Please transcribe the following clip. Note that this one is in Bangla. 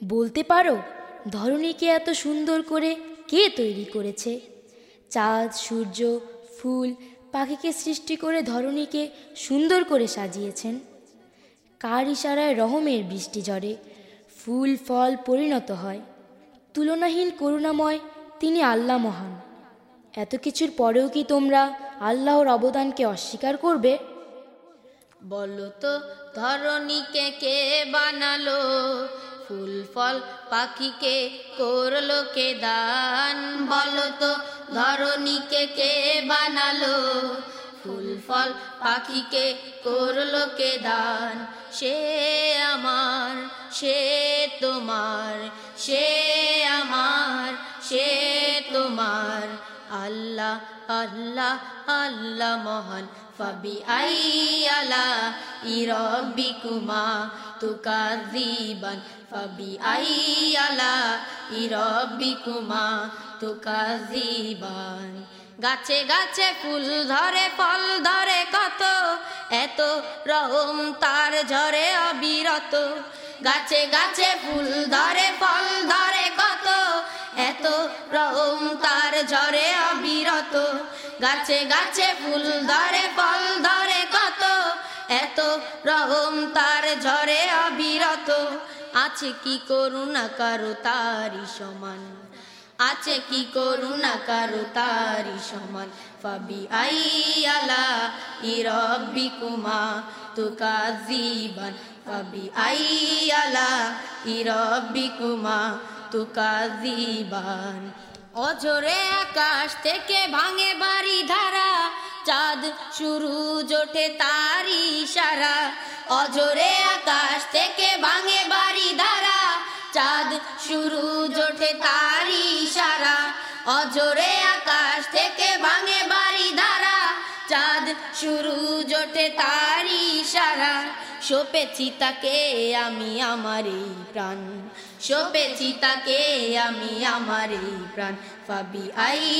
বলতে পারো ধরণীকে এত সুন্দর করে কে তৈরি করেছে? চাঁদ, সূর্য, ফুল, পাখিকে সৃষ্টি করে ধরণীকে সুন্দর করে সাজিয়েছেন। কার ইশারায় রহমের বৃষ্টি ঝরে, ফুল, ফল পরিণত হয়। তুলনাহীন করুণাময় তিনি আল্লাহ মহান। এত কিছুর পরেও কি তোমরা আল্লাহর অবদানকে অস্বীকার করবে? বলো তো ধরণীকে কে বানালো? ফুল ফল পাখিকে করল কে দান? বলো তো ধরণীকে কে বানালো? ফুল ফল পাখিকে করল কে দান? সে আমার, সে তোমার, সে আমার, সে তোমার। আল্লাহ আল্লাহ আল্লাহ মহান। ফাবি আই আলা ইরব্বিকুমা তুকাযিবান। ফাবি আই আলা ইরব্বিকুমা তুকাযিবান। গাছে গাছে ফুল ধরে, ফল ধরে কত? এত রহম তার ঝরে অবিরত। গাছে গাছে ফুল ধরে তার ঝরে অবিরত। গাছে গাছে ফুল ধরে, ফল ধরে কত? এত রহম তার ঝরে অবিরত। আছে কি করুণা কারও তারি সমান? আছে কি করুণা কারও তারি সমান? ফাবি আই আলা ইরব্বিকুমা তুকাযিবান ফাবি আই আলা ইরব্বিকুমা তুকাযিবান অঝরে আকাশ থেকে ভাঙে বাড়ি ধারা। চাঁদ শুরু জোটে তারি সারা অজরে আকাশ থেকে ভাঙে বাড়ি ধারা। চাঁদ শুরু জোটে তারি সারা অজরে আকাশ থেকে ভাঙে বাড়ি ধারা। চাঁদ শুরু জোটে তারি সারা সোপেছি তাকে আমি আমার এই প্রাণ। সোপেছি তাকে আমি আমার এই প্রাণ। ফাবি আই